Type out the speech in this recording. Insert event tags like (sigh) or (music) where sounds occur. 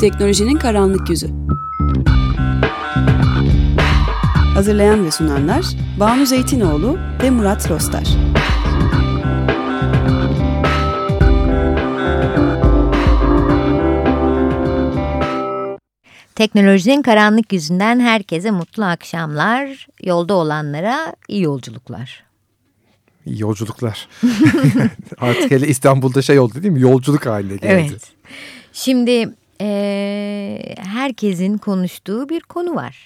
Teknolojinin karanlık yüzü. Hazırlayan ve sunanlar Banu Zeytinoğlu ve Murat Rostar. Teknolojinin karanlık yüzünden herkese mutlu akşamlar, yolda olanlara iyi yolculuklar. İyi yolculuklar. (laughs) Artık hele İstanbul'da şey oldu değil mi? Yolculuk haline geldi. Evet. Şimdi e, herkesin konuştuğu bir konu var.